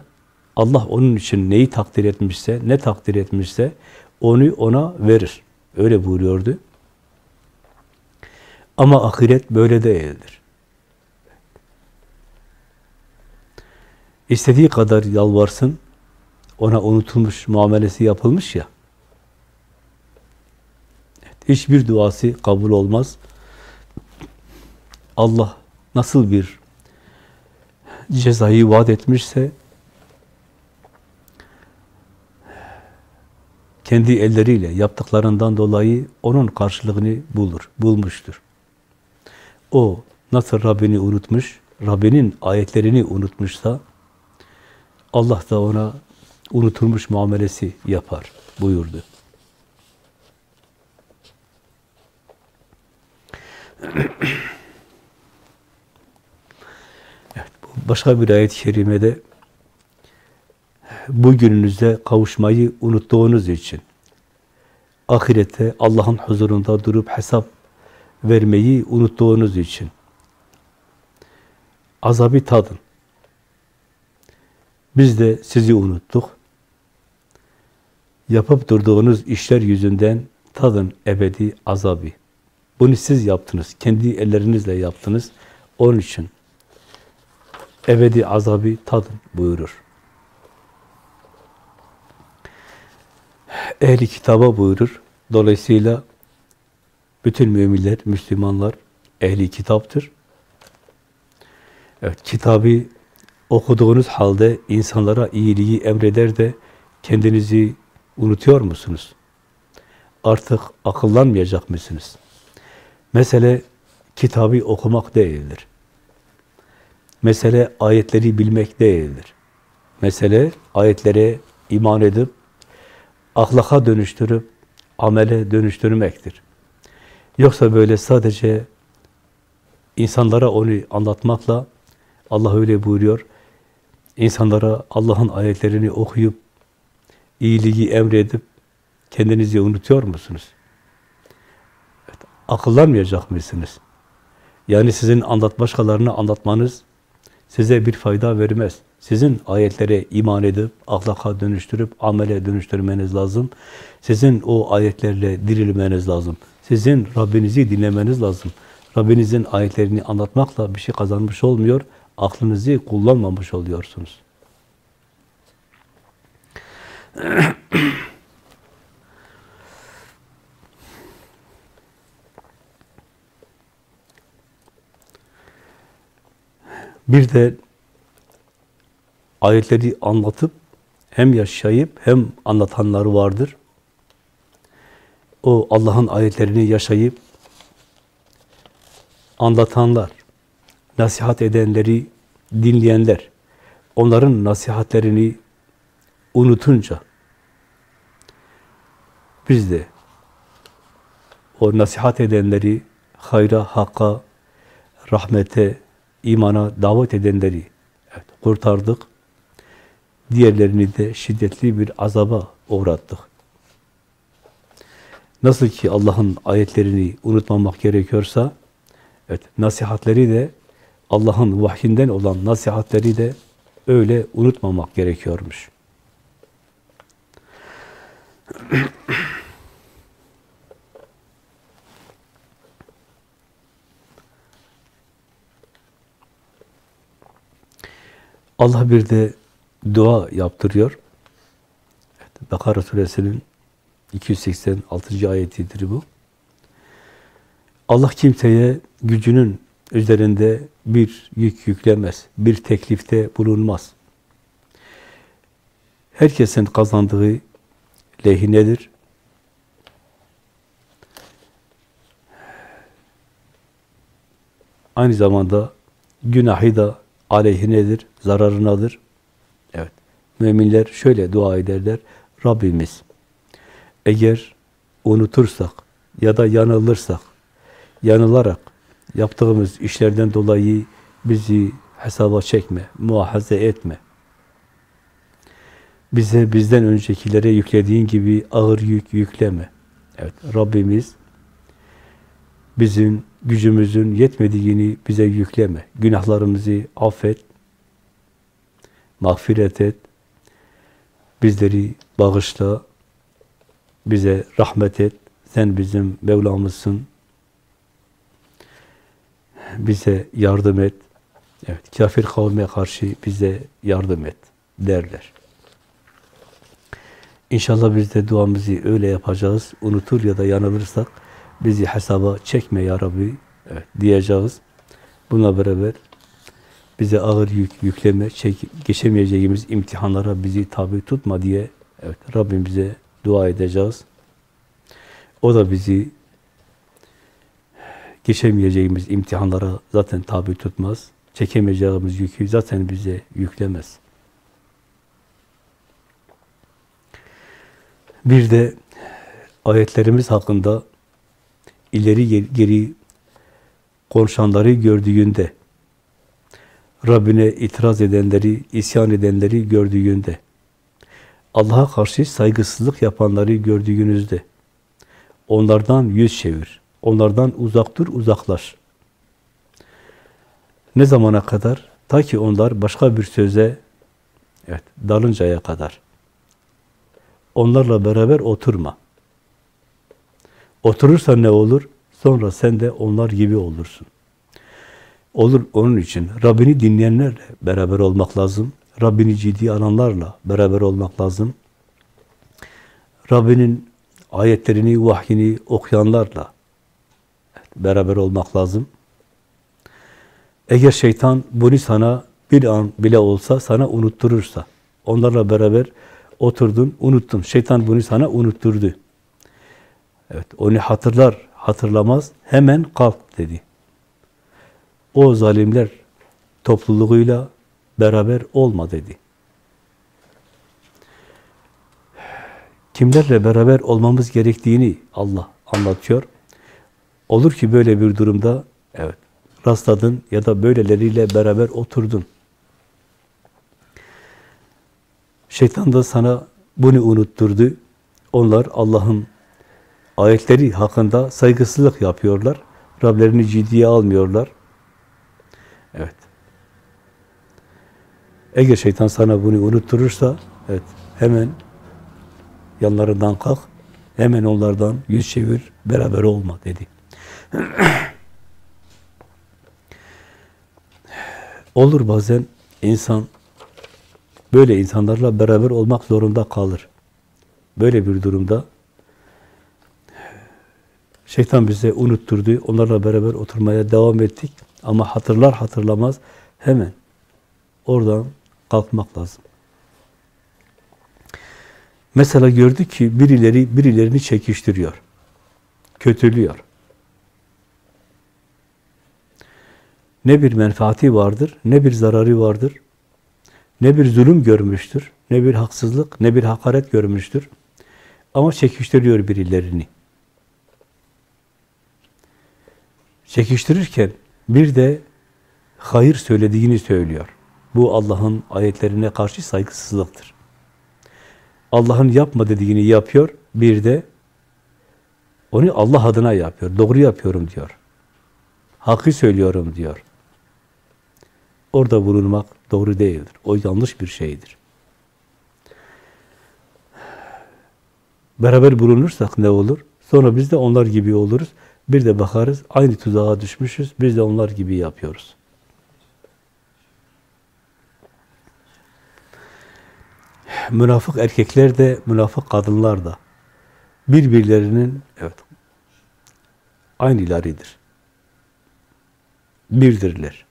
Allah onun için neyi takdir etmişse, ne takdir etmişse onu ona verir. Öyle buyuruyordu. Ama ahiret böyle değildir. İstediği kadar yalvarsın, ona unutulmuş muamelesi yapılmış ya, hiçbir duası kabul olmaz. Allah nasıl bir cezayı vaat etmişse, kendi elleriyle yaptıklarından dolayı onun karşılığını bulur, bulmuştur. O nasıl Rabbini unutmuş, Rabbinin ayetlerini unutmuşsa, Allah da ona unutulmuş muamelesi yapar buyurdu. Evet, başka bir ayet-i kerimede bugününüzde kavuşmayı unuttuğunuz için ahirette Allah'ın huzurunda durup hesap vermeyi unuttuğunuz için azabı tadın. Biz de sizi unuttuk. Yapıp durduğunuz işler yüzünden tadın ebedi azabı. Bunu siz yaptınız. Kendi ellerinizle yaptınız. Onun için ebedi azabı tadın buyurur. Ehli kitaba buyurur. Dolayısıyla bütün müminler, Müslümanlar ehli kitaptır. Evet, kitabı okuduğunuz halde insanlara iyiliği emreder de kendinizi unutuyor musunuz? Artık akıllanmayacak mısınız? Mesele kitabı okumak değildir. Mesele ayetleri bilmek değildir. Mesele ayetlere iman edip, ahlaka dönüştürüp, amele dönüştürmektir. Yoksa böyle sadece insanlara onu anlatmakla, Allah öyle buyuruyor, insanlara Allah'ın ayetlerini okuyup, iyiliği emredip, kendinizi unutuyor musunuz? Evet, akıllanmayacak mısınız? Yani sizin anlat başkalarına anlatmanız size bir fayda vermez. Sizin ayetlere iman edip, ahlaka dönüştürüp, amele dönüştürmeniz lazım. Sizin o ayetlerle dirilmeniz lazım. Sizin Rabbinizi dinlemeniz lazım. Rabbinizin ayetlerini anlatmakla bir şey kazanmış olmuyor, aklınızı kullanmamış oluyorsunuz. Bir de ayetleri anlatıp hem yaşayıp hem anlatanları vardır. O Allah'ın ayetlerini yaşayıp anlatanlar, nasihat edenleri dinleyenler, onların nasihatlerini unutunca biz de o nasihat edenleri hayra, hakka, rahmete, imana davet edenleri evet, kurtardık. Diğerlerini de şiddetli bir azaba uğrattık. Nasıl ki Allah'ın ayetlerini unutmamak gerekiyorsa, evet, nasihatleri de Allah'ın vahyinden olan nasihatleri de öyle unutmamak gerekiyormuş. Allah bir de dua yaptırıyor. Evet, Bakara suresinin 286. ayetidir bu. Allah kimseye gücünün üzerinde bir yük yüklemez, bir teklifte bulunmaz. Herkesin kazandığı lehinedir. Aynı zamanda günahı da aleyhinedir, zararınadır. Evet. Müminler şöyle dua ederler. Rabbimiz eğer unutursak ya da yanılırsak, yanılarak yaptığımız işlerden dolayı bizi hesaba çekme, muahaze etme. Bize bizden öncekilere yüklediğin gibi ağır yük yükleme. Evet, Rabbimiz bizim gücümüzün yetmediğini bize yükleme. Günahlarımızı affet, mağfiret et, bizleri bağışla, bize rahmet et. Sen bizim Mevlamızsın. Bize yardım et. Evet, kafir kavme karşı bize yardım et derler. İnşallah biz de duamızı öyle yapacağız. Unutur ya da yanılırsak bizi hesaba çekme ya Rabbi evet, diyeceğiz. Buna beraber bize ağır yük yükleme, çek, geçemeyeceğimiz imtihanlara bizi tabi tutma diye evet, Rabbim bize dua edeceğiz. O da bizi geçemeyeceğimiz imtihanlara zaten tabi tutmaz. Çekemeyeceğimiz yükü zaten bize yüklemez. Bir de ayetlerimiz hakkında ileri geri konuşanları gördüğünde, Rabbine itiraz edenleri, isyan edenleri gördüğünde, Allah'a karşı saygısızlık yapanları gördüğünüzde, onlardan yüz çevir, onlardan uzak dur, uzaklaş. Ne zamana kadar? Ta ki onlar başka bir söze evet, dalıncaya kadar. Onlarla beraber oturma. Oturursa ne olur? Sonra sen de onlar gibi olursun. Olur onun için Rabbini dinleyenlerle beraber olmak lazım. Rabbini ciddi alanlarla beraber olmak lazım. Rabbinin ayetlerini, vahyini okuyanlarla beraber olmak lazım. Eğer şeytan bunu sana bir an bile olsa sana unutturursa, onlarla beraber oturdun, unuttun. Şeytan bunu sana unutturdu. Evet, onu hatırlar, hatırlamaz, hemen kalk dedi. O zalimler topluluğuyla beraber olma dedi. Kimlerle beraber olmamız gerektiğini Allah anlatıyor. Olur ki böyle bir durumda, evet, rastladın ya da böyleleriyle beraber oturdun. Şeytan da sana bunu unutturdu. Onlar Allah'ın ayetleri hakkında saygısızlık yapıyorlar. Rablerini ciddiye almıyorlar. Evet. Eğer şeytan sana bunu unutturursa, evet, hemen yanlarından kalk, hemen onlardan yüz çevir, beraber olma dedi. Olur bazen insan böyle insanlarla beraber olmak zorunda kalır. Böyle bir durumda şeytan bize unutturdu. Onlarla beraber oturmaya devam ettik. Ama hatırlar hatırlamaz hemen oradan kalkmak lazım. Mesela gördük ki birileri birilerini çekiştiriyor. Kötülüyor. Ne bir menfaati vardır, ne bir zararı vardır. Ne bir zulüm görmüştür, ne bir haksızlık, ne bir hakaret görmüştür. Ama çekiştiriyor birilerini. Çekiştirirken bir de hayır söylediğini söylüyor. Bu Allah'ın ayetlerine karşı saygısızlıktır. Allah'ın yapma dediğini yapıyor, bir de onu Allah adına yapıyor. Doğru yapıyorum diyor. Hakkı söylüyorum diyor. Orada bulunmak doğru değildir. O yanlış bir şeydir. Beraber bulunursak ne olur? Sonra biz de onlar gibi oluruz. Bir de bakarız, aynı tuzağa düşmüşüz, biz de onlar gibi yapıyoruz. Münafık erkekler de, münafık kadınlar da birbirlerinin evet aynılarıdır. Birdirler.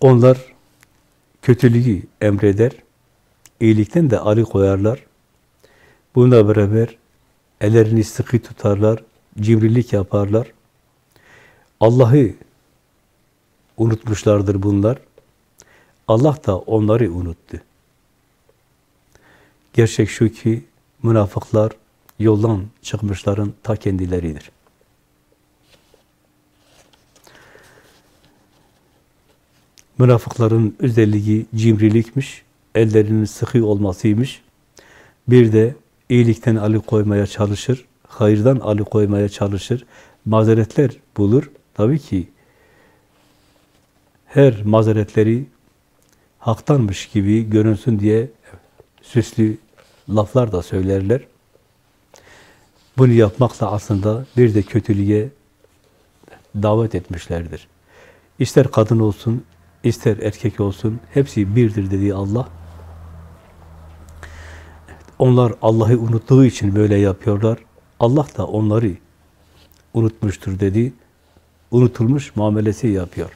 Onlar kötülüğü emreder, iyilikten de ali koyarlar. Bununla beraber ellerini sıkı tutarlar, cimrilik yaparlar. Allah'ı unutmuşlardır bunlar. Allah da onları unuttu. Gerçek şu ki münafıklar yoldan çıkmışların ta kendileridir. Münafıkların özelliği cimrilikmiş, ellerinin sıkı olmasıymış. Bir de iyilikten alıkoymaya çalışır, hayırdan alıkoymaya çalışır, mazeretler bulur. Tabii ki her mazeretleri haktanmış gibi görünsün diye süslü laflar da söylerler. Bunu yapmakla aslında bir de kötülüğe davet etmişlerdir. İster kadın olsun, ister erkek olsun, hepsi birdir dediği Allah. Onlar Allah'ı unuttuğu için böyle yapıyorlar. Allah da onları unutmuştur dedi. Unutulmuş muamelesi yapıyor.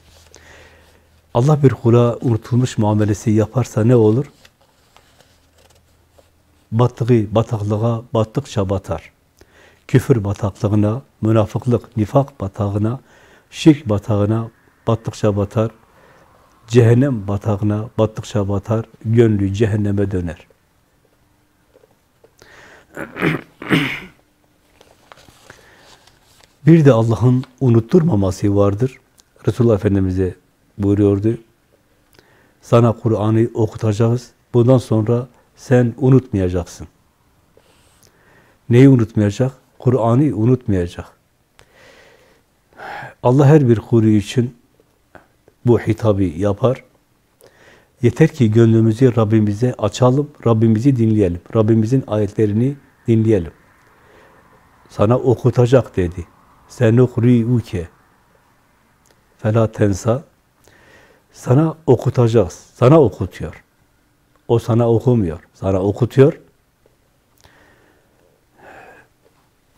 Allah bir kula unutulmuş muamelesi yaparsa ne olur? Battığı bataklığa battıkça batar. Küfür bataklığına, münafıklık, nifak batağına, şirk batağına battıkça batar. Cehennem batağına battıkça batar. Gönlü cehenneme döner. Bir de Allah'ın unutturmaması vardır. Resulullah Efendimiz'e buyuruyordu. Sana Kur'an'ı okutacağız. Bundan sonra sen unutmayacaksın. Neyi unutmayacak? Kur'an'ı unutmayacak. Allah her bir kuru için bu hitabı yapar. Yeter ki gönlümüzü Rabbimize açalım, Rabbimizi dinleyelim. Rabbimizin ayetlerini dinleyelim. Sana okutacak dedi. Sen ukri'uke. fela tensa sana okutacağız. Sana okutuyor. O sana okumuyor. Sana okutuyor.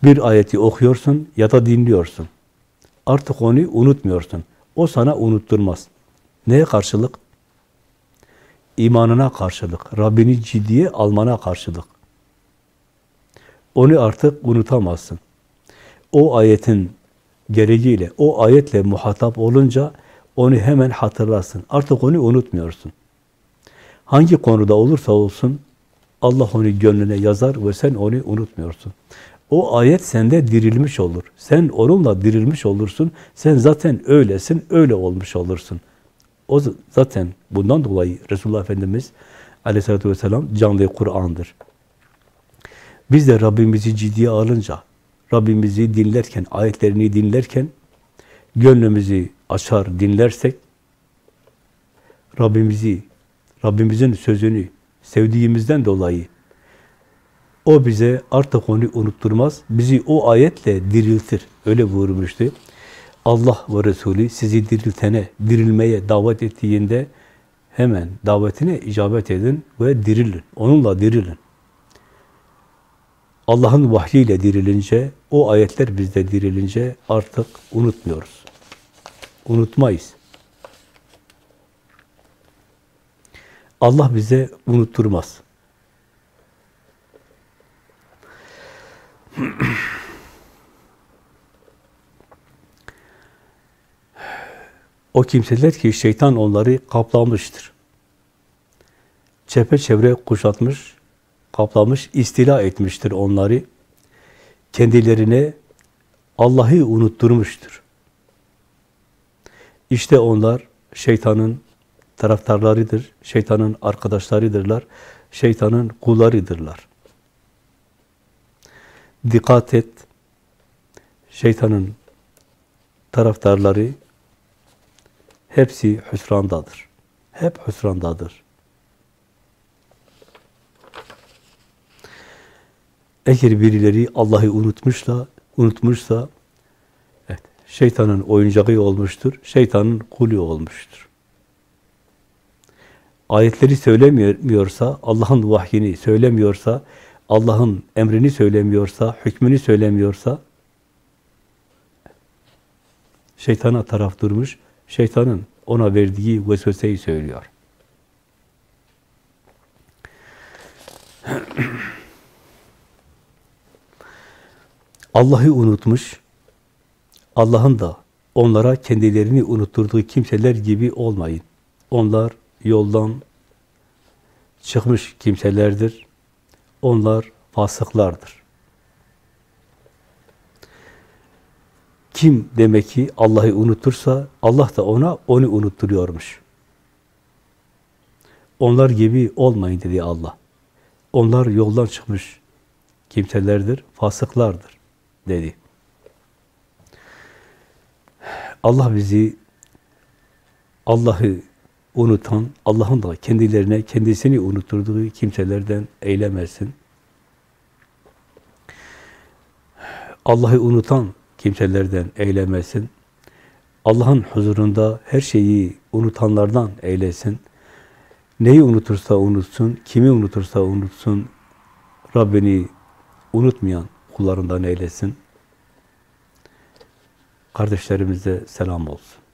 Bir ayeti okuyorsun ya da dinliyorsun. Artık onu unutmuyorsun. O sana unutturmaz. Neye karşılık? İmanına karşılık. Rabbini ciddiye almana karşılık. Onu artık unutamazsın. O ayetin gereğiyle, o ayetle muhatap olunca onu hemen hatırlarsın. Artık onu unutmuyorsun. Hangi konuda olursa olsun Allah onu gönlüne yazar ve sen onu unutmuyorsun. O ayet sende dirilmiş olur. Sen onunla dirilmiş olursun. Sen zaten öylesin, öyle olmuş olursun. O zaten bundan dolayı Resulullah Efendimiz aleyhissalatü vesselam canlı Kur'an'dır. Biz de Rabbimizi ciddiye alınca, Rabbimizi dinlerken, ayetlerini dinlerken, gönlümüzü açar, dinlersek, Rabbimizi, Rabbimizin sözünü sevdiğimizden dolayı o bize artık onu unutturmaz. Bizi o ayetle diriltir. Öyle buyurmuştu. Allah ve Resulü sizi diriltene, dirilmeye davet ettiğinde hemen davetine icabet edin ve dirilin. Onunla dirilin. Allah'ın vahyiyle dirilince, o ayetler bizde dirilince artık unutmuyoruz. Unutmayız. Allah bize unutturmaz. o kimseler ki şeytan onları kaplamıştır. Çepeçevre kuşatmış, kaplamış, istila etmiştir onları. Kendilerine Allah'ı unutturmuştur. İşte onlar şeytanın taraftarlarıdır, şeytanın arkadaşlarıdırlar, şeytanın kullarıdırlar. Dikkat et, şeytanın taraftarları hepsi hüsrandadır. Hep hüsrandadır. Eğer birileri Allah'ı unutmuşsa, unutmuşsa evet, şeytanın oyuncağı olmuştur, şeytanın kulü olmuştur. Ayetleri söylemiyorsa, Allah'ın vahyini söylemiyorsa, Allah'ın emrini söylemiyorsa, hükmünü söylemiyorsa şeytana taraf durmuş, şeytanın ona verdiği vesveseyi söylüyor. Allah'ı unutmuş, Allah'ın da onlara kendilerini unutturduğu kimseler gibi olmayın. Onlar yoldan çıkmış kimselerdir. Onlar fasıklardır. Kim demek ki Allah'ı unutursa Allah da ona onu unutturuyormuş. Onlar gibi olmayın dedi Allah. Onlar yoldan çıkmış kimselerdir, fasıklardır dedi. Allah bizi Allah'ı unutan, Allah'ın da kendilerine kendisini unutturduğu kimselerden eylemesin. Allah'ı unutan kimselerden eylemesin. Allah'ın huzurunda her şeyi unutanlardan eylesin. Neyi unutursa unutsun, kimi unutursa unutsun, Rabbini unutmayan kullarından eylesin. Kardeşlerimize selam olsun.